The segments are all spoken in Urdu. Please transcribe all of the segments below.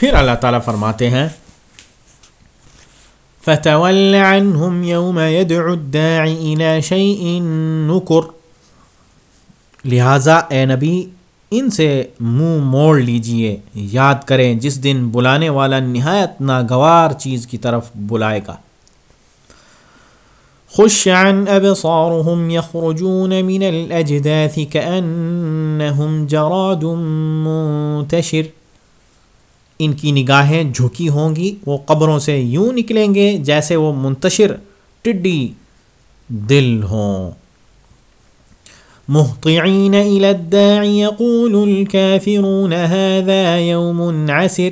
پھر اللہ تعالیٰ فرماتے ہیں، فتول عنهم يوم يدعو الداعي الى شيء نكر۔ لہٰذا اے نبی، ان سے منہ موڑ لیجیے، یاد کریں جس دن بلانے والا نہایت ناگوار چیز کی طرف بلائے گا۔ خش عن ابصارهم يخرجون من الاجداث كانهم جراد منتشر۔ ان کی نگاہیں جھکی ہوں گی، وہ قبروں سے یوں نکلیں گے جیسے وہ منتشر ٹڈی دل ہوں۔ محطعین الى الداع يقول الكافرون هذا يوم عسر۔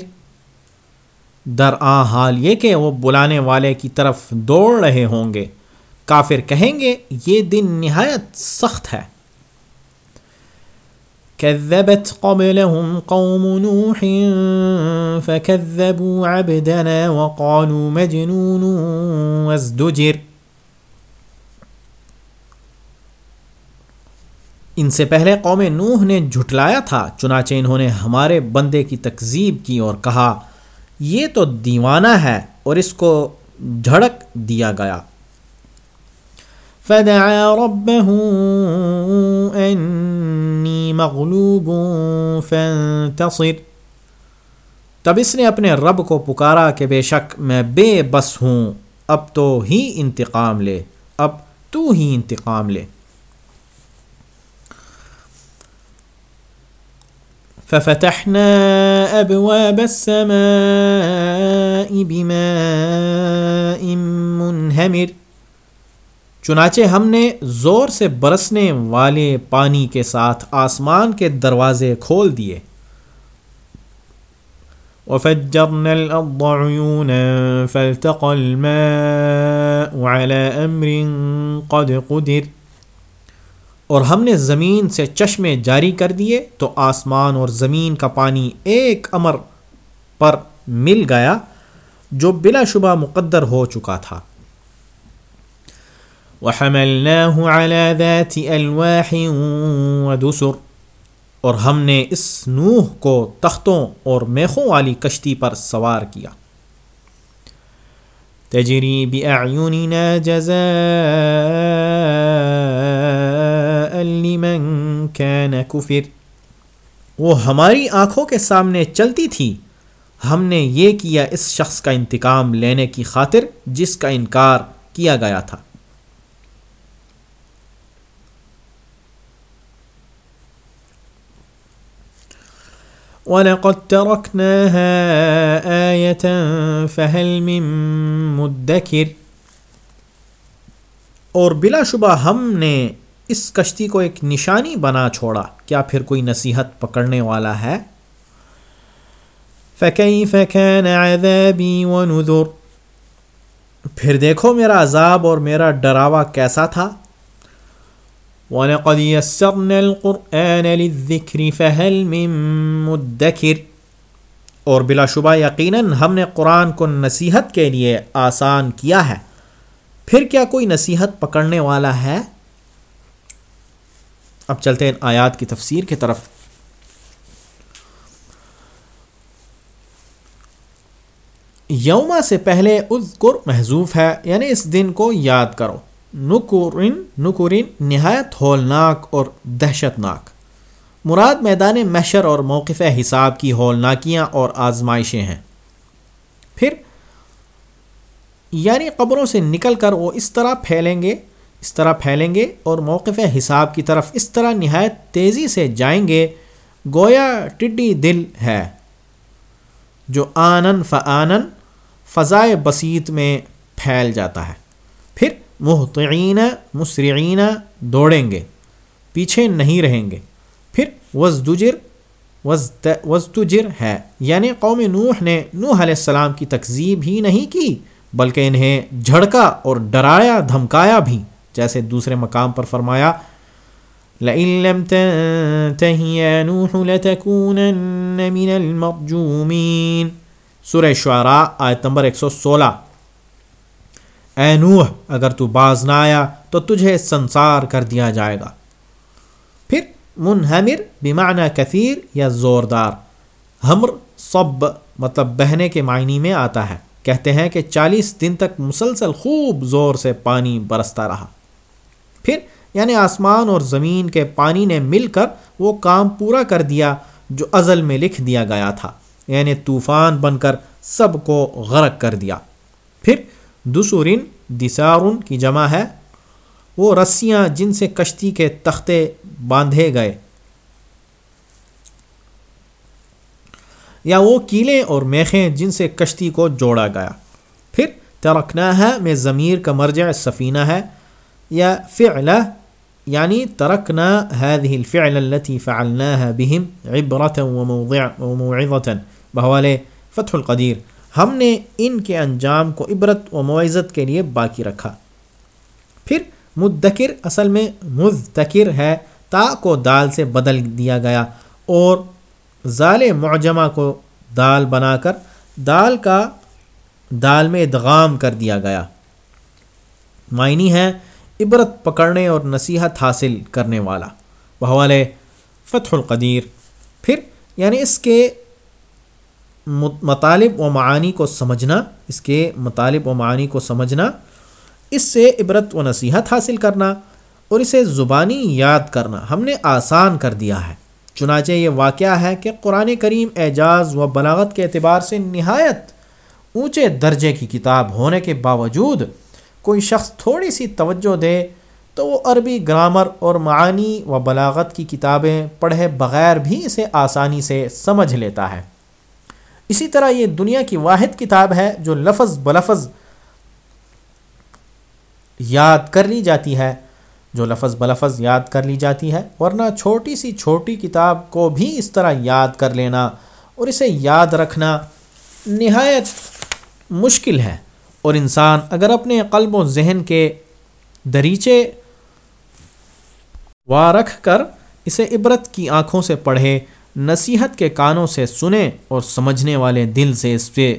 در آ حال یہ کہ وہ بلانے والے کی طرف دوڑ رہے ہوں گے۔ کافر کہیں گے، یہ دن نہایت سخت ہے۔ كذبت قبلهم قوم نوح فكذبوا عبدنا وقالوا مجنون وازدجر. ان سے پہلے قوم نوح نے جھٹلایا تھا، چنانچہ انہوں نے ہمارے بندے کی تکذیب کی اور کہا، یہ تو دیوانہ ہے اور اس کو جھڑک دیا گیا۔ فدعا ربه انی مغلوب فانتصر۔ تب اس نے اپنے رب کو پکارا کہ بے شک میں بے بس ہوں، اب تو ہی انتقام لے، اب تو ہی انتقام لے۔ ففتحنا ابواب السماء بماء منهمر۔ چنانچہ ہم نے زور سے برسنے والے پانی کے ساتھ آسمان کے دروازے کھول دیے۔ وفجرنا الأرض عيونا فالتقى الماء على أمر قد قدر۔ اور ہم نے زمین سے چشمے جاری کر دیے تو آسمان اور زمین کا پانی ایک امر پر مل گیا جو بلا شبہ مقدر ہو چکا تھا۔ وحملناه على ذات الواح ودسر۔ اور ہم نے اس نوح کو تختوں اور میخوں والی کشتی پر سوار کیا۔ تجری باعیننا جزاء لمن كان كفر وہ ہماری آنکھوں کے سامنے چلتی تھی۔ ہم نے یہ کیا اس شخص کا انتقام لینے کی خاطر جس کا انکار کیا گیا تھا۔ وَلَقَدْ تَرَكْنَاهَا آيَةً فَهَلْ مِن مُدَّكِرٍ اور بلا شبہ ہم نے اس کشتی کو ایک نشانی بنا چھوڑا۔ کیا پھر کوئی نصیحت پکڑنے والا ہے؟ فَكَيْفَ كَانَ عَذَابِي وَنُذُرْ؟ پھر دیکھو میرا عذاب اور میرا ڈراوا کیسا تھا؟ وَلَقَدْ يَسَّرْنَا الْقُرْآنَ لِلذِّكْرِ فَهَلْ مِن مُدَّكِرْ اور بلا شبہ یقیناً ہم نے قرآن کو نصیحت کے لیے آسان کیا ہے۔ پھر کیا کوئی نصیحت پکڑنے والا ہے؟ اب چلتے ہیں آیات کی تفسیر کی طرف۔ یوما سے پہلے اذکر محضوف ہے یعنی اس دن کو یاد کرو۔ نکورن نکورن نہایت ہولناک اور دہشت ناک مراد میدان محشر اور موقف حساب کی ہولناکیاں اور آزمائشیں ہیں۔ پھر یعنی قبروں سے نکل کر وہ اس طرح پھیلیں گے، اس طرح پھیلیں گے اور موقف حساب کی طرف اس طرح نہایت تیزی سے جائیں گے، گویا ٹڈی دل ہے۔ جو آنن فآنن فضائے بسیط میں پھیل جاتا ہے۔ محتعین مسرعین دوڑیں گے، پیچھے نہیں رہیں گے۔ پھر وزدجر وزتجر ہے۔ یعنی قوم نوح نے نوح علیہ السلام کی تکذیب ہی نہیں کی، بلکہ انہیں جھڑکا اور ڈرایا، دھمکایا بھی۔ جیسے دوسرے مقام پر فرمایا لَإِن لَمْ تَنْتَهِ يَا نُوحُ لَتَكُونَنَّ مِنَ الْمَرْجُومِينَ سورہ شعراء، آیت نمبر 116 اے نوح، اگر تو باز نہ آیا تو تجھے سنسار کر دیا جائے گا۔ پھر منہمر بمعنی کثیر یا زوردار ہمر صب مطلب بہنے کے معنی میں آتا ہے۔ کہتے ہیں کہ چالیس دن تک مسلسل خوب زور سے پانی برستا رہا۔ پھر یعنی آسمان اور زمین کے پانی نے مل کر وہ کام پورا کر دیا جو ازل میں لکھ دیا گیا تھا یعنی طوفان بن کر سب کو غرق کر دیا۔ پھر دسورن دسارن کی جمع ہے۔ وہ رسیاں جن سے کشتی کے تختے باندھے گئے۔ یا وہ کیلیں اور میخیں جن سے کشتی کو جوڑا گیا۔ پھر ترکنا ہے میں ضمیر کا مرجع سفینہ ہے۔ یا فعلہ یعنی ترکنا هذه الفعل التي فعلناها بهم عبرة وموعظة بحوالے فتح القدیر۔ ہم نے ان کے انجام کو عبرت و معزت کے لیے باقی رکھا۔ پھر مدکر اصل میں مذکر ہے، تا کو دال سے بدل دیا گیا اور ظال معجمہ کو دال بنا کر دال کا دال میں ادغام کر دیا گیا۔ معنی ہے عبرت پکڑنے اور نصیحت حاصل کرنے والا۔ بحوالے فتح القدیر۔ پھر یعنی اس کے مطالب و معانی کو سمجھنا، اس کے مطالب و معانی کو سمجھنا، اس سے عبرت و نصیحت حاصل کرنا اور اسے زبانی یاد کرنا، ہم نے آسان کر دیا ہے۔ چنانچہ یہ واقعہ ہے کہ قرآن کریم اعجاز و بلاغت کے اعتبار سے نہایت اونچے درجے کی کتاب ہونے کے باوجود کوئی شخص تھوڑی سی توجہ دے تو وہ عربی گرامر اور معانی و بلاغت کی کتابیں پڑھے بغیر بھی اسے آسانی سے سمجھ لیتا ہے۔ اسی طرح یہ دنیا کی واحد کتاب ہے جو لفظ بلفظ یاد کر لی جاتی ہے، جو لفظ بلفظ یاد کر لی جاتی ہے، ورنہ چھوٹی سی چھوٹی کتاب کو بھی اس طرح یاد کر لینا اور اسے یاد رکھنا نہایت مشکل ہے۔ اور انسان اگر اپنے قلب و ذہن کے دریچے وا رکھ کر اسے عبرت کی آنکھوں سے پڑھے نصیحت کے کانوں سے سنے اور سمجھنے والے دل سے اس پہ۔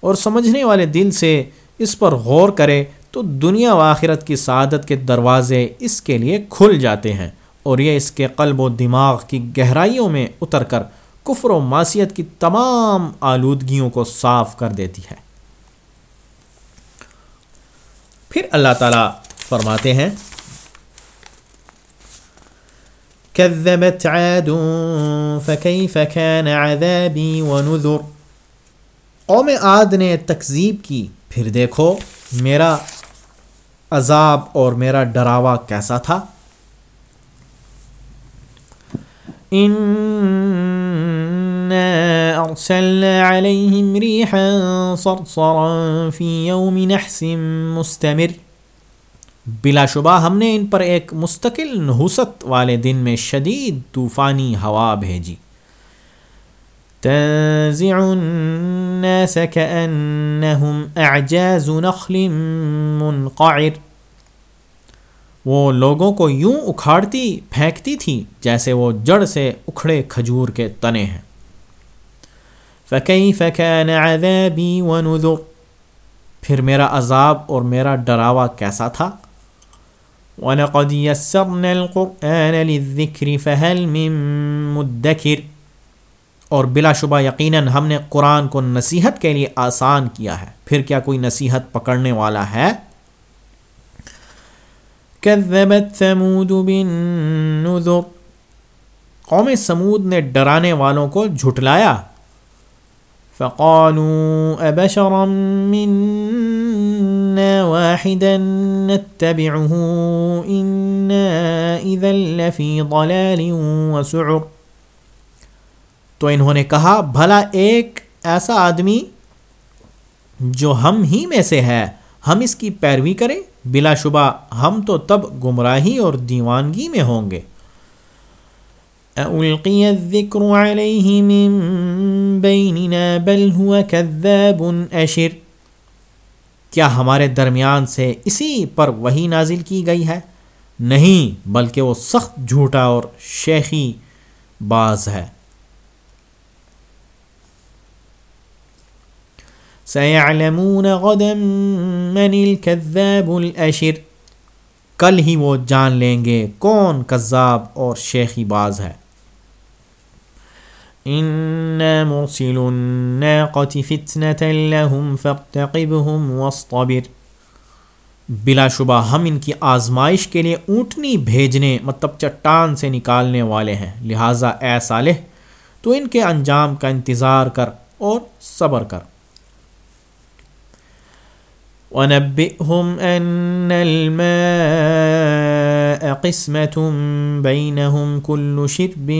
اور سمجھنے والے دل سے اس پر غور کرے تو دنیا و آخرت کی سعادت کے دروازے اس کے لیے کھل جاتے ہیں۔ اور یہ اس کے قلب و دماغ کی گہرائیوں میں اتر کر کفر و معصیت کی تمام آلودگیوں کو صاف کر دیتی ہے۔ پھر اللہ تعالیٰ فرماتے ہیں كذبت عاد فكيف كان عذابي ونذر؟ قوم عاد نے تکذیب کی، پھر دیکھو میرا عذاب اور میرا ڈراوا کیسا تھا۔ مستمر۔ بلا شبہ ہم نے ان پر ایک مستقل نحوست والے دن میں شدید طوفانی ہوا بھیجی۔ تنزع الناس كأنهم اعجاز نخل منقعر۔ وہ لوگوں کو یوں اکھاڑتی، پھینکتی تھی جیسے وہ جڑ سے اکھڑے کھجور کے تنے ہیں۔ فكيف كان عذابي ونذر۔ پھر میرا عذاب اور میرا ڈراوا کیسا تھا؟ وَلَقَدْ يَسَّرْنَا الْقُرْآنَ لِلذِّكْرِ فَهَلْ مِن مُدَّكِرِ۔ اور بلا شبہ یقیناً ہم نے قرآن کو نصیحت کے لیے آسان کیا ہے۔ پھر کیا کوئی نصیحت پکڑنے والا ہے؟ ثمود بالنذر۔ قوم سمود نے ڈرانے والوں کو جھٹلایا۔ فقالوا ابشرا منا واحدا نتبعه اذا لفي ضلال وسعر. تو انہوں نے کہا، بھلا ایک ایسا آدمی جو ہم ہی میں سے ہے، ہم اس کی پیروی کریں، بلا شبہ ہم تو تب گمراہی اور دیوانگی میں ہوں گے۔ کیا ہمارے درمیان سے اسی پر وہی نازل کی گئی ہے؟ نہیں، بلکہ وہ سخت جھوٹا اور شیخی باز ہے۔ سيعلمون غدا من الكذاب الاشر کل ہی وہ جان لیں گے کون کذاب اور شیخی باز ہے۔ إنا مرسل الناقة فتنة لهم فارتقبهم واصطبر۔ بلا شبہ ہم ان کی آزمائش کے لیے اونٹنی بھیجنے مطلب چٹان سے نکالنے والے ہیں۔ لہٰذا اے صالح، تو ان کے انجام کا انتظار کر اور صبر کر۔ وَنَبِّئْهُمْ أَنَّ الْمَاءَ قِسْمَةٌ بَيْنَهُمْ كُلُّ شِرْبٍ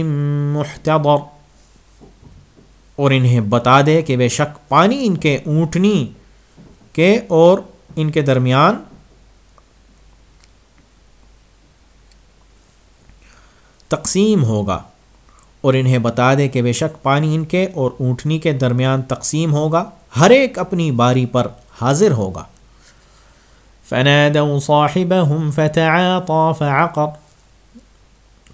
مُحْتَضَرٍ۔ اور انہیں بتا دے کہ بے شک پانی ان کے اونٹنی کے اور ان کے درمیان تقسیم ہوگا اور انہیں بتا دے کہ بے شک پانی ان کے اور اونٹنی کے درمیان تقسیم ہوگا، ہر ایک اپنی باری پر حاضر ہوگا۔ فنادوا صاحبهم فتعاطى فعقر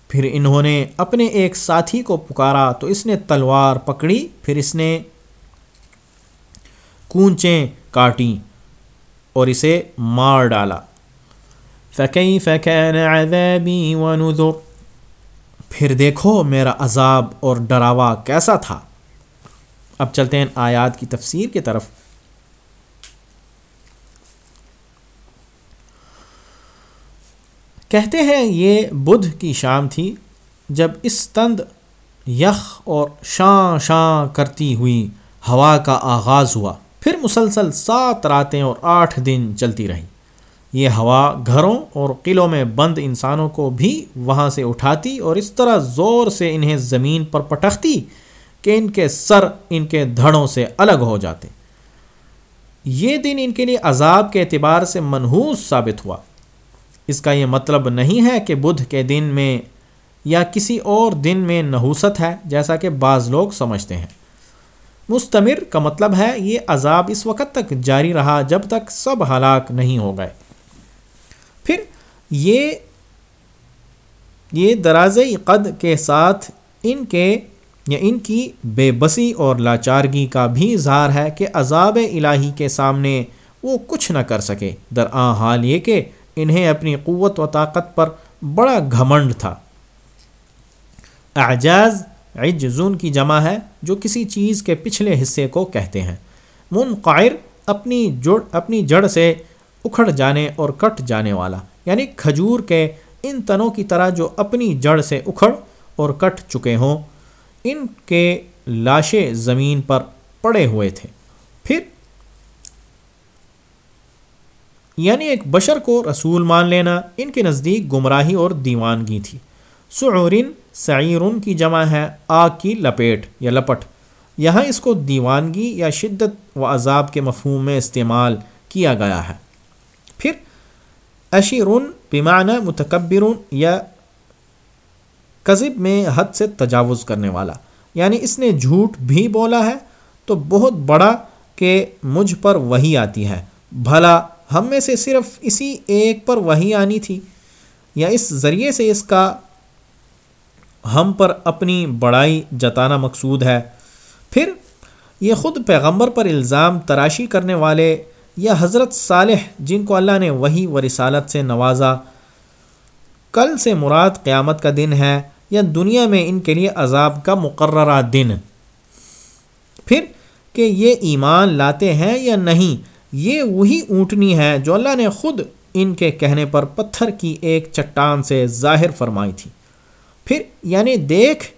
پھر انہوں نے اپنے ایک ساتھی کو پکارا تو اس نے تلوار پکڑی، پھر اس نے کونچیں کاٹیں اور اسے مار ڈالا۔ فقی فقین عذابی و پھر دیکھو میرا عذاب اور ڈراوا کیسا تھا۔ اب چلتے ہیں آیات کی تفسیر کی طرف۔ کہتے ہیں یہ بدھ کی شام تھی جب اس تند یخ اور شاں شاں کرتی ہوئی ہوا کا آغاز ہوا۔ پھر مسلسل سات راتیں اور آٹھ دن چلتی رہیں۔ یہ ہوا گھروں اور قلعوں میں بند انسانوں کو بھی وہاں سے اٹھاتی اور اس طرح زور سے انہیں زمین پر پٹختی کہ ان کے سر ان کے دھڑوں سے الگ ہو جاتے۔ یہ دن ان کے لیے عذاب کے اعتبار سے منحوس ثابت ہوا۔ اس کا یہ مطلب نہیں ہے کہ بدھ کے دن میں یا کسی اور دن میں نحوست ہے، جیسا کہ بعض لوگ سمجھتے ہیں۔ مستمر کا مطلب ہے، یہ عذاب اس وقت تک جاری رہا جب تک سب ہلاک نہیں ہو گئے۔ پھر یہ یہ دراز قد کے ساتھ ان کے، یا ان کی بے بسی اور لاچارگی کا بھی اظہار ہے کہ عذاب الہی کے سامنے وہ کچھ نہ کر سکے۔ درآں حال یہ کہ انہیں اپنی قوت و طاقت پر بڑا گھمنڈ تھا۔ اعجاز عجزون کی جمع ہے، جو کسی چیز کے پچھلے حصے کو کہتے ہیں۔ منقائر اپنی جڑ اپنی جڑ سے اکھڑ جانے اور کٹ جانے والا یعنی کھجور کے ان تنوں کی طرح جو اپنی جڑ سے اکھڑ اور کٹ چکے ہوں، ان کے لاشیں زمین پر پڑے ہوئے تھے۔ پھر یعنی ایک بشر کو رسول مان لینا، ان کے نزدیک گمراہی اور دیوانگی تھی۔ سعورن سعیرن کی جمع ہے آگ کی لپیٹ یا لپٹ۔ یہاں اس کو دیوانگی یا شدت و عذاب کے مفہوم میں استعمال کیا گیا ہے۔ پھر، اشیرن پیمانہ متکبرن یا قذب میں حد سے تجاوز کرنے والا۔ یعنی اس نے جھوٹ بھی بولا ہے تو بہت بڑا کہ مجھ پر وہی آتی ہے۔ بھلا ہم میں سے صرف اسی ایک پر وہی آنی تھی یا اس ذریعے سے اس کا ہم پر اپنی بڑائی جتانا مقصود ہے۔ پھر یہ خود پیغمبر پر الزام تراشی کرنے والے یا حضرت صالح جن کو اللہ نے وہی و رسالت سے نوازا، کل سے مراد قیامت کا دن ہے یا دنیا میں ان کے لیے عذاب کا مقررہ دن۔ پھر کہ یہ ایمان لاتے ہیں یا نہیں یہ وہی اونٹنی ہے جو اللہ نے خود ان کے کہنے پر پتھر کی ایک چٹان سے ظاہر فرمائی تھی۔ پھر یعنی دیکھ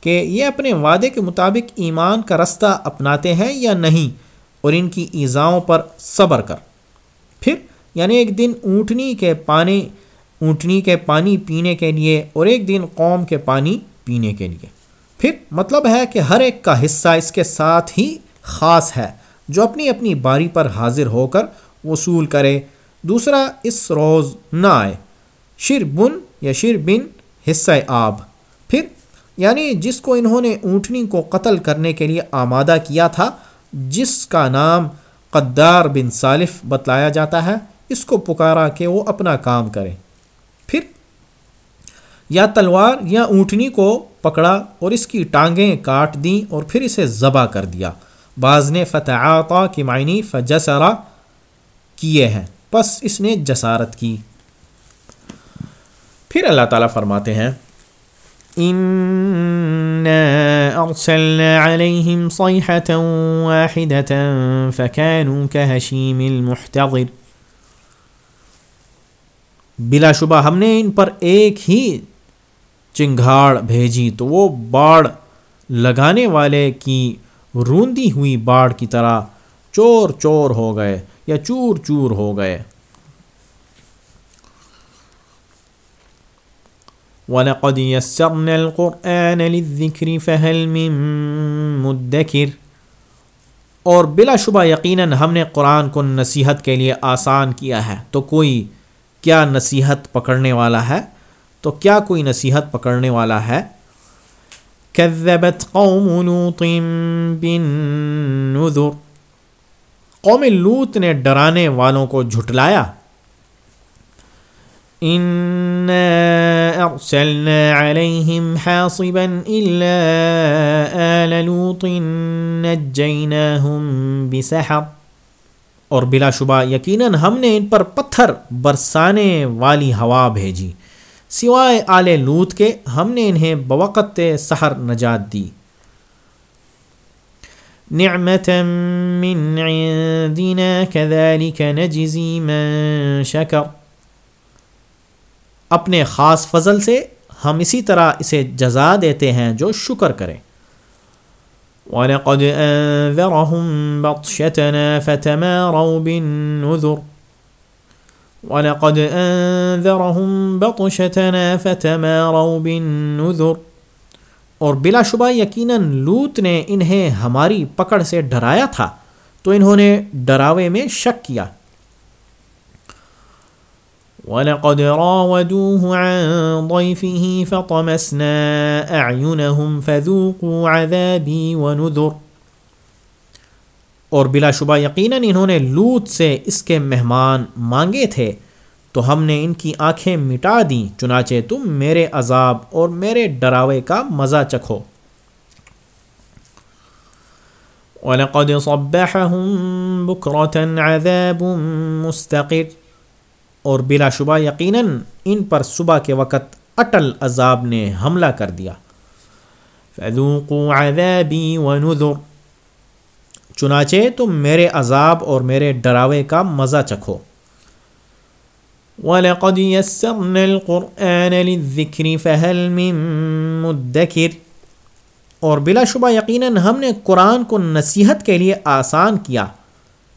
کہ یہ اپنے وعدے کے مطابق ایمان کا رستہ اپناتے ہیں یا نہیں اور ان کی ایزاؤں پر صبر کر۔ پھر یعنی ایک دن اونٹنی کے پانی اونٹنی کے پانی پینے کے لیے اور ایک دن قوم کے پانی پینے کے لیے۔ پھر مطلب ہے کہ ہر ایک کا حصہ اس کے ساتھ ہی خاص ہے۔ جو اپنی اپنی باری پر حاضر ہو کر وصول کرے۔ دوسرا، اس روز نہ آئے۔ شر بن یا شر بن حصہ آب۔ پھر یعنی جس کو انہوں نے اونٹنی کو قتل کرنے کے لیے آمادہ کیا تھا، جس کا نام قدار بن صالف بتلایا جاتا ہے، اس کو پکارا کہ وہ اپنا کام کرے۔ پھر، یا تلوار یا اونٹنی کو پکڑا اور اس کی ٹانگیں کاٹ دیں اور پھر اسے ذبح کر دیا۔ بعض نے فتح کی معنی فجسرا کیے ہیں۔ پس اس نے جسارت کی۔ پھر اللہ تعالیٰ فرماتے ہیں، إنا أرسلنا عليهم صيحة واحدة فكانوا كهشيم المحتضر بلا شبہ ہم نے ان پر ایک ہی چنگھاڑ بھیجی تو وہ باڑ لگانے والے کی روندی ہوئی باڑ کی طرح چور چور ہو گئے یا چور چور ہو گئے۔ وَلَقَدْ يَسَّرْنَا الْقُرْآنَ لِلذِّكْرِ فَهَلْ مِن مُدَّكِرِ۔ اور بلا شبہ یقیناً ہم نے قرآن کو نصیحت کے لیے آسان کیا ہے۔ تو کوئی کیا نصیحت پکڑنے والا ہے؟ تو کیا کوئی نصیحت پکڑنے والا ہے؟ كذبت قوم لوط بالنذر۔ قوم لوت نے ڈرانے والوں کو جھٹلایا۔ ارسلنا عليهم حاصبا الا آل لوط نجيناهم بسحر۔ اور بلا شبہ، یقیناً ہم نے ان پر پتھر برسانے والی ہوا بھیجی۔ سوائے آل لوت کے، ہم نے انہیں بوقت سحر نجات دی۔ نعمة من عندنا كذلك نجزي من شكر۔ اپنے خاص فضل سے ہم اسی طرح اسے جزا دیتے ہیں جو شکر کرے وَلَقَدْ أَنذَرَهُمْ بَطْشَتَنَا فَتَمَارَوْا بِالنُّذُرِ۔ وَلَقَدْ أَنذَرَهُمْ بَطْشَتَنَا فَتَمَارَوْا بِالنُّذُرِ اور بلا شبہ یقیناً لوت نے انہیں ہماری پکڑ سے ڈرایا تھا، تو انہوں نے ڈراوے میں شک کیا۔ وَلَقَدْ رَاوَدُوهُ عَنْ ضَيْفِهِ فَطَمَسْنَا أَعْيُنَهُمْ فَذُوقُوا عَذَابِي وَنُذُرْ۔ اور بلا شبہ یقیناً انہوں نے لوت سے اس کے مہمان مانگے تھے، تو ہم نے ان کی آنکھیں مٹا دیں، چنانچہ تم میرے عذاب اور میرے ڈراوے کا مزہ چکھو۔ وَلَقَدْ صَبَّحَهُمْ بُكْرَةً عَذَابٌ مُسْتَقِرٌ۔ اور بلا شبہ یقیناً ان پر صبح کے وقت اٹل عذاب نے حملہ کر دیا۔ فَذُوقُوا عَذَابِي وَنُذُرْ۔ چنانچہ تم میرے عذاب اور میرے ڈراوے کا مزہ چکھو۔ وَلَقَدْ يَسَّرْنَا الْقُرْآنَ لِلذِّكْرِ فَهَلْ مِن مُدَّكِرْ۔ اور بلا شبہ یقیناً ہم نے قرآن کو نصیحت کے لیے آسان کیا۔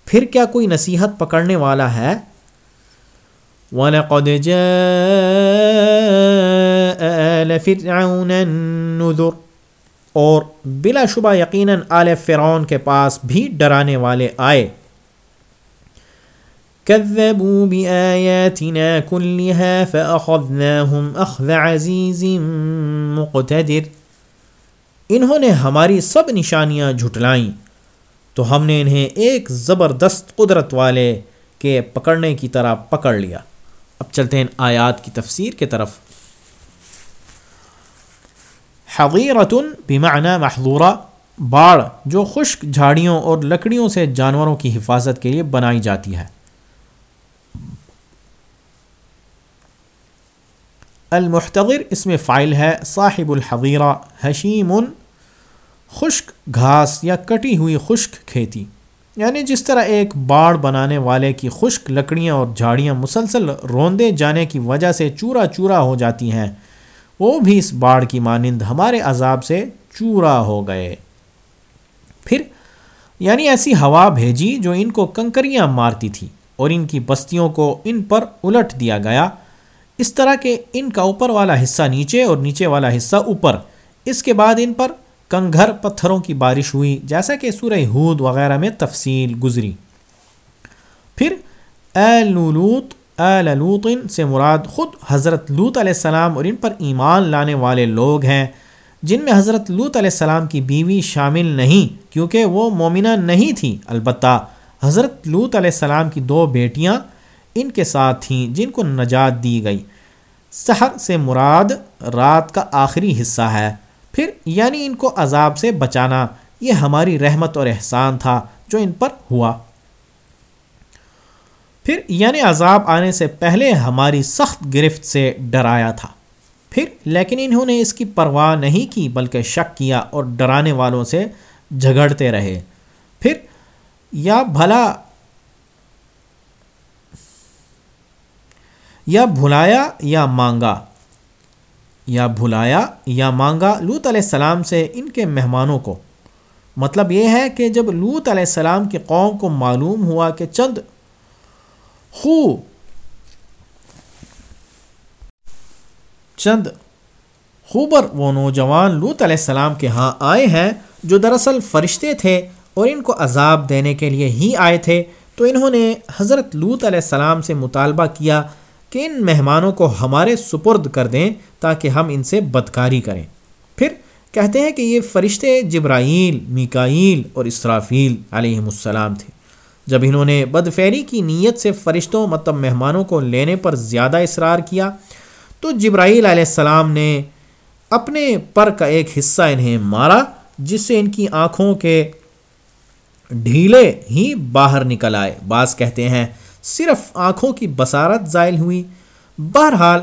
پھر کیا کوئی نصیحت پکڑنے والا ہے؟ وَلَقَدْ جَاءَ آلَ فِرْعَوْنَ النُّذُرْ۔ اور بلا شبہ یقیناً آل فرعون کے پاس بھی ڈرانے والے آئے۔ كذبوا بآياتنا كلها فأخذناهم أخذ عزيز مقتدر۔ انہوں نے ہماری سب نشانیاں جھٹلائیں۔ تو ہم نے انہیں ایک زبردست قدرت والے کے پکڑنے کی طرح پکڑ لیا۔ اب چلتے ہیں آیات کی تفسیر کے طرف۔ حضیرتن بمعنی محضورہ باڑ، جو خشک جھاڑیوں اور لکڑیوں سے جانوروں کی حفاظت کے لیے بنائی جاتی ہے۔ المحتضر اس میں فائل ہے، صاحب الحضیرہ حشیم، خشک گھاس یا کٹی ہوئی خشک کھیتی۔ یعنی جس طرح ایک باڑ بنانے والے کی خشک لکڑیاں اور جھاڑیاں مسلسل روندے جانے کی وجہ سے چورا چورا ہو جاتی ہیں وہ بھی اس باڑ کی مانند ہمارے عذاب سے چورا ہو گئے۔ پھر یعنی ایسی ہوا بھیجی جو ان کو کنکریاں مارتی تھی اور ان کی بستیوں کو ان پر الٹ دیا گیا۔ اس طرح کہ ان کا اوپر والا حصہ نیچے اور نیچے والا حصہ اوپر۔ اس کے بعد ان پر کنگھر پتھروں کی بارش ہوئی، جیسا کہ سورہ ہود وغیرہ میں تفصیل گزری۔ پھر اے لولوت اے لوت سے مراد خود حضرت لوت علیہ السلام اور ان پر ایمان لانے والے لوگ ہیں، جن میں حضرت لوت علیہ السلام کی بیوی شامل نہیں، کیونکہ وہ مومنہ نہیں تھیں۔ البتہ حضرت لوت علیہ السلام کی دو بیٹیاں ان کے ساتھ تھیں، جن کو نجات دی گئی۔ سحر سے مراد رات کا آخری حصہ ہے۔ پھر یعنی ان کو عذاب سے بچانا، یہ ہماری رحمت اور احسان تھا جو ان پر ہوا۔ پھر یعنی عذاب آنے سے پہلے ہماری سخت گرفت سے ڈرایا تھا۔ پھر لیکن انہوں نے اس کی پرواہ نہیں کی، بلکہ شک کیا اور ڈرانے والوں سے جھگڑتے رہے۔ پھر یا بھلا، یا بھلایا یا مانگا۔ یا بھلایا یا مانگا لوت علیہ السلام سے ان کے مہمانوں کو۔ مطلب یہ ہے کہ جب لوت علیہ السلام کی قوم کو معلوم ہوا کہ چند خو چند۔ خوبر وہ نوجوان لوت علیہ السلام کے ہاں آئے ہیں جو دراصل فرشتے تھے اور ان کو عذاب دینے کے لیے ہی آئے تھے۔ تو انہوں نے حضرت لوت علیہ السلام سے مطالبہ کیا کہ ان مہمانوں کو ہمارے سپرد کر دیں تاکہ ہم ان سے بدکاری کریں۔ پھر کہتے ہیں کہ یہ فرشتے جبرائیل، میکائیل اور اسرافیل علیہم السلام تھے۔ جب انہوں نے بدفیری کی نیت سے فرشتوں مطلب مہمانوں کو لینے پر زیادہ اصرار کیا، تو جبرائیل علیہ السلام نے اپنے پر کا ایک حصہ انہیں مارا، جس سے ان کی آنکھوں کے ڈھیلے ہی باہر نکل آئے۔ بعض کہتے ہیں صرف آنکھوں کی بصارت زائل ہوئی۔ بہرحال،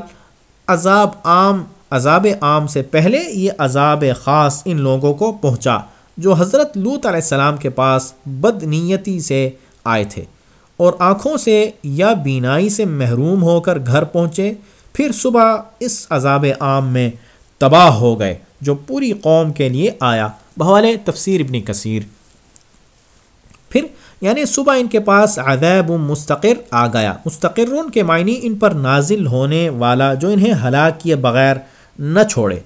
عذاب عام عذاب عام سے پہلے یہ عذاب خاص ان لوگوں کو پہنچا، جو حضرت لوت علیہ السلام کے پاس بد نیتی سے آئے تھے۔ اور آنکھوں سے یا بینائی سے محروم ہو کر گھر پہنچے، پھر صبح اس عذاب عام میں تباہ ہو گئے، جو پوری قوم کے لیے آیا۔ بحوالے تفسیر ابن کثیر۔ پھر یعنی صبح ان کے پاس عذاب مستقر آ گیا۔ مستقر کے معنی ان پر نازل ہونے والا جو انہیں ہلاک کیے بغیر نہ چھوڑے۔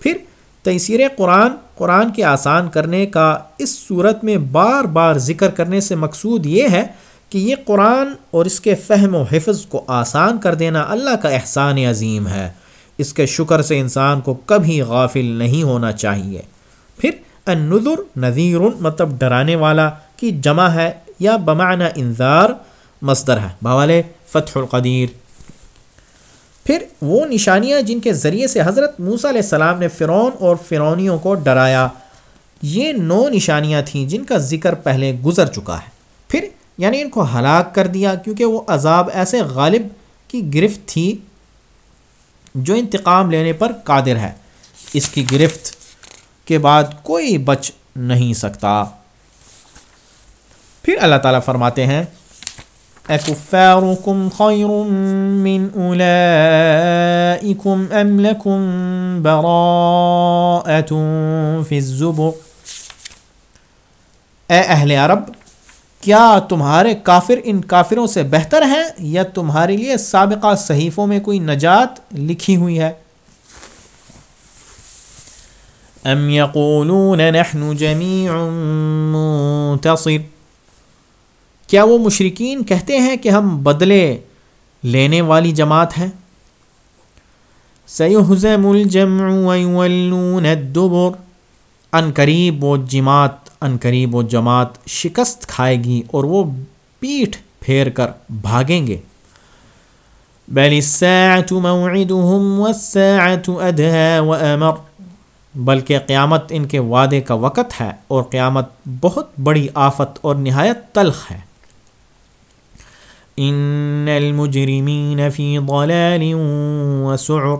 پھر تیسیر قرآن قرآن کے آسان کرنے کا اس صورت میں بار بار ذکر کرنے سے مقصود یہ ہے کہ یہ قرآن اور اس کے فہم و حفظ کو آسان کر دینا اللہ کا احسان عظیم ہے۔ اس کے شکر سے انسان کو کبھی غافل نہیں ہونا چاہیے۔ پھر النذر نذیر مطلب ڈرانے والا کی جمع ہے یا بمعنی انذار، مصدر ہے۔ بوالے فتح القدیر۔ پھر وہ نشانیاں جن کے ذریعے سے حضرت موسیٰ علیہ السلام نے فرعون اور فرونیوں کو ڈرایا، یہ نو نشانیاں تھیں جن کا ذکر پہلے گزر چکا ہے۔ پھر یعنی ان کو ہلاک کر دیا کیونکہ وہ عذاب ایسے غالب کی گرفت تھی جو انتقام لینے پر قادر ہے۔ اس کی گرفت کے بعد کوئی بچ نہیں سکتا۔ پھر اللہ تعالیٰ فرماتے ہیں اکفارکم خیر من اولائکم ام لکم براءت فی الزبر اے اہل عرب، کیا تمہارے کافر ان کافروں سے بہتر ہیں یا تمہارے لیے سابقہ صحیفوں میں کوئی نجات لکھی ہوئی ہے؟ ام یقولون نحن جمیع منتصر کیا وہ مشرقین کہتے ہیں کہ ہم بدلے لینے والی جماعت ہیں؟ سیحزم الجمع ویولون الدبر، ان قریب وہ جماعت، ان قریب وہ جماعت شکست کھائے گی اور وہ پیٹھ پھیر کر بھاگیں گے۔ بل الساعة موعدهم والساعة ادھا وامر بلکہ قیامت ان کے وعدے کا وقت ہے اور قیامت بہت بڑی آفت اور نہایت تلخ ہے۔ ان المجرمین فی ضلال وسعر۔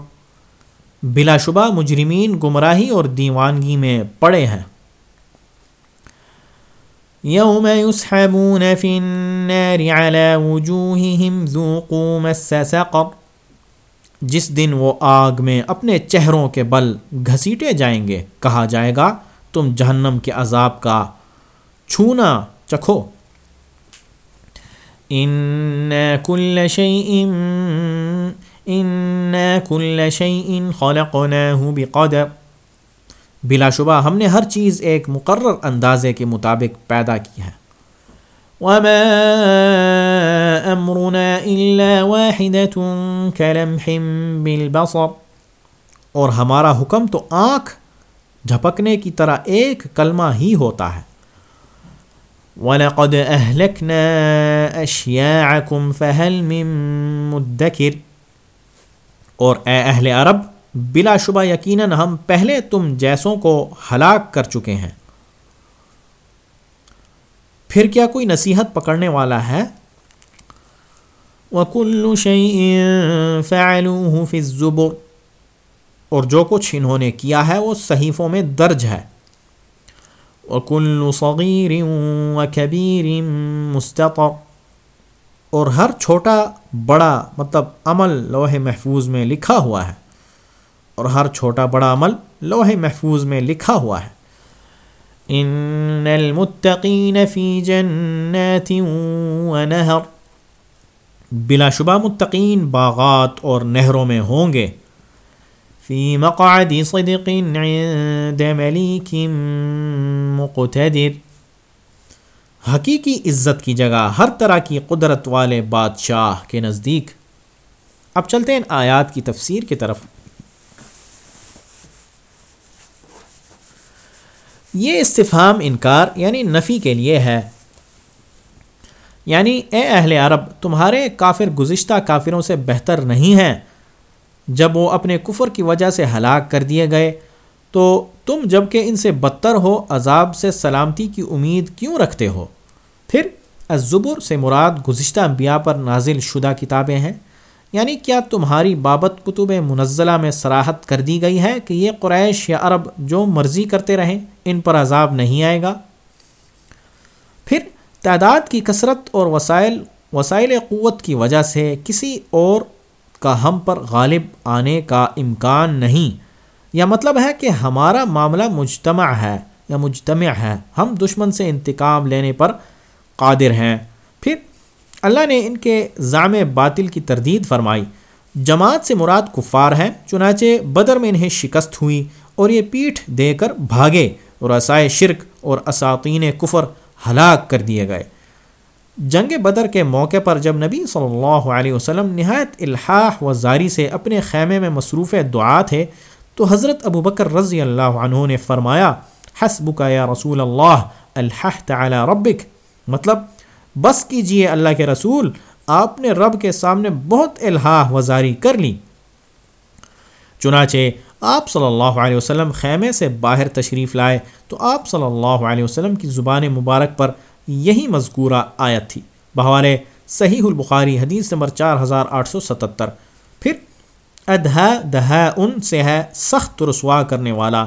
بلا شبہ مجرمین گمراہی اور دیوانگی میں پڑے ہیں۔ یوم يسحبون فی النار على وجوههم ذوقوا مس سقر۔ جس دن وہ آگ میں اپنے چہروں کے بل گھسیٹے جائیں گے، کہا جائے گا، تم جہنم کے عذاب کا چھونا چکھو۔ ان كل شيء كل شيء خلقناه بقدر۔ بلا شبہ، ہم نے ہر چیز ایک مقرر اندازے کے مطابق پیدا کی ہے۔ وما امرنا الا واحده كلمح بالبصر۔ اور ہمارا حکم تو آنکھ جھپکنے کی طرح ایک کلمہ ہی ہوتا ہے۔ وَلَقَدْ أَهْلَكْنَا أَشْيَاعَكُمْ فَهَلْ مِن مُدَّكِرْ اور اے اہل عرب، بلا شبہ یقیناً ہم پہلے تم جیسوں کو ہلاک کر چکے ہیں۔ پھر کیا کوئی نصیحت پکڑنے والا ہے؟ وَكُلُّ شَيْءٍ فَعَلُوهُ فِي الزُّبُرْ اور جو کچھ انہوں نے کیا ہے وہ صحیفوں میں درج ہے۔ وَكُلُّ صَغِيرٍ وَكَبِيرٍ مُسْتَطَرٍ اور ہر چھوٹا بڑا مطلب عمل لوح محفوظ میں لکھا ہوا ہے اور ہر چھوٹا بڑا عمل لوح محفوظ میں لکھا ہوا ہے۔ ان المتقین فی جنات ونہر بلا شبہ متقین باغات اور نہروں میں ہوں گے۔ فی مقعد صدق عند ملیک مقتدر۔ حقیقی عزت کی جگہ، ہر طرح کی قدرت والے بادشاہ کے نزدیک۔ اب چلتے ہیں آیات کی تفسیر کی طرف۔ یہ استفہام انکار یعنی نفی کے لیے ہے۔ یعنی اے اہل عرب، تمہارے کافر گزشتہ کافروں سے بہتر نہیں ہیں۔ جب وہ اپنے کفر کی وجہ سے ہلاک کر دیے گئے، تو تم جبکہ ان سے بدتر ہو، عذاب سے سلامتی کی امید کیوں رکھتے ہو؟ پھر الزبر سے مراد گزشتہ انبیاء پر نازل شدہ کتابیں ہیں۔ یعنی کیا تمہاری بابت کتب منزلہ میں سراحت کر دی گئی ہے کہ یہ قریش یا عرب جو مرضی کرتے رہیں، ان پر عذاب نہیں آئے گا؟ پھر تعداد کی کثرت اور وسائل وسائل قوت کی وجہ سے کسی اور کا ہم پر غالب آنے کا امکان نہیں۔ یا مطلب ہے کہ ہمارا معاملہ مجتمع ہے یا مجتمع ہے۔ ہم دشمن سے انتقام لینے پر قادر ہیں۔ پھر اللہ نے ان کے ضام باطل کی تردید فرمائی۔ جماعت سے مراد کفار ہیں، چنانچہ بدر میں انہیں شکست ہوئی اور یہ پیٹھ دے کر بھاگے اور عصائے شرک اور اساطین کفر ہلاک کر دیے گئے۔ جنگ بدر کے موقع پر جب نبی صلی اللہ علیہ وسلم نہایت الحاح و زاری سے اپنے خیمے میں مصروف دعا تھے، تو حضرت ابو بکر رضی اللہ عنہ نے فرمایا، حسبک یا رسول اللہ الحح تعالی ربک مطلب بس کیجیے اللہ کے رسول، آپ نے رب کے سامنے بہت الحاح وزاری کر لی چنانچہ، آپ صلی اللہ علیہ وسلم خیمے سے باہر تشریف لائے، تو آپ صلی اللہ علیہ وسلم کی زبان مبارک پر یہی مذکورہ آیت تھی۔ بہوالے صحیح البخاری حدیث نمبر چار ہزار آٹھ سو ستتر۔ پھر ادہ دہ ان سے ہے سخت رسوا کرنے والا۔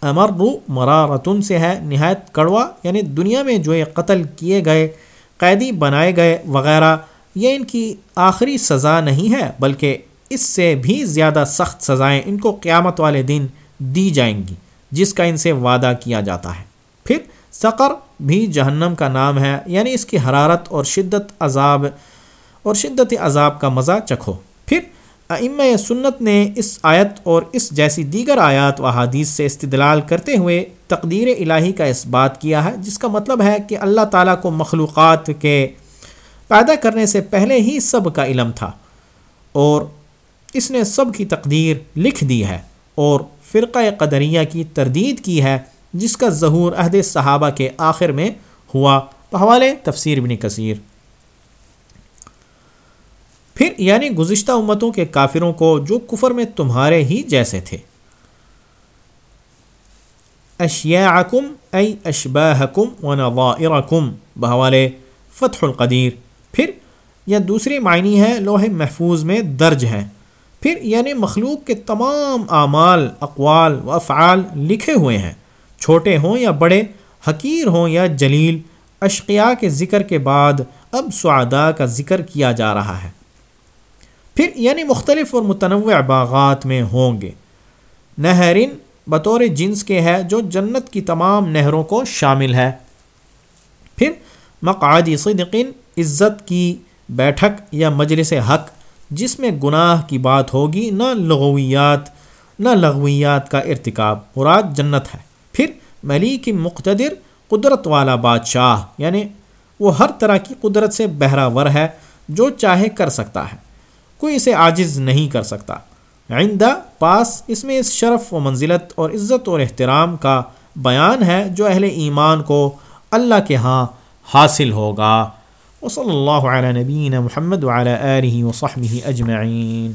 امر مرارتن سے ہے نہایت کڑوا یعنی دنیا میں جو یہ قتل کیے گئے، قیدی بنائے گئے وغیرہ، یہ ان کی آخری سزا نہیں ہے، بلکہ اس سے بھی زیادہ سخت سزائیں ان کو قیامت والے دن دی جائیں گی، جس کا ان سے وعدہ کیا جاتا ہے۔ پھر سقر بھی جہنم کا نام ہے یعنی اس کی حرارت اور شدت عذاب اور شدت عذاب کا مزہ چکھو۔ پھر ام سنت نے اس آیت اور اس جیسی دیگر آیات و حادیث سے استدلال کرتے ہوئے تقدیر الہی کا اس بات کیا ہے، جس کا مطلب ہے کہ اللہ تعالیٰ کو مخلوقات کے پیدا کرنے سے پہلے ہی سب کا علم تھا اور اس نے سب کی تقدیر لکھ دی ہے اور فرقہ قدریہ کی تردید کی ہے۔ جس کا ظہور عہد صحابہ کے آخر میں ہوا حوالے تفسیر بن کثیر۔ پھر یعنی گزشتہ امتوں کے کافروں کو جو کفر میں تمہارے ہی جیسے تھے۔ اشیاءکم ای اشباہکم و نظائرکم، بحوالے فتح القدیر۔ پھر یا دوسری معنی ہے لوح محفوظ میں درج ہے پھر یعنی مخلوق کے تمام اعمال، اقوال و افعال لکھے ہوئے ہیں۔ چھوٹے ہوں یا بڑے، حقیر ہوں یا جلیل، اشقیاء کے ذکر کے بعد اب سعداء کا ذکر کیا جا رہا ہے۔ پھر یعنی مختلف اور متنوع باغات میں ہوں گے۔ نہرین بطور جنس کے ہے جو جنت کی تمام نہروں کو شامل ہے پھر مقعدی صدقین، عزت کی بیٹھک یا مجلس حق، جس میں گناہ کی بات ہوگی، نہ لغویات نہ لغویات کا ارتکاب، مراد جنت ہے۔ ملیک مقتدر قدرت والا بادشاہ یعنی وہ ہر طرح کی قدرت سے بہراور ہے جو چاہے کر سکتا ہے۔ کوئی اسے عاجز نہیں کر سکتا۔ آئندہ پاس اس میں اس شرف و منزلت اور عزت اور احترام کا بیان ہے جو اہل ایمان کو اللہ کے ہاں حاصل ہوگا۔ وصلی اللہ علیہ نبین محمد وعلی آلہ وصحبہ اجمعین۔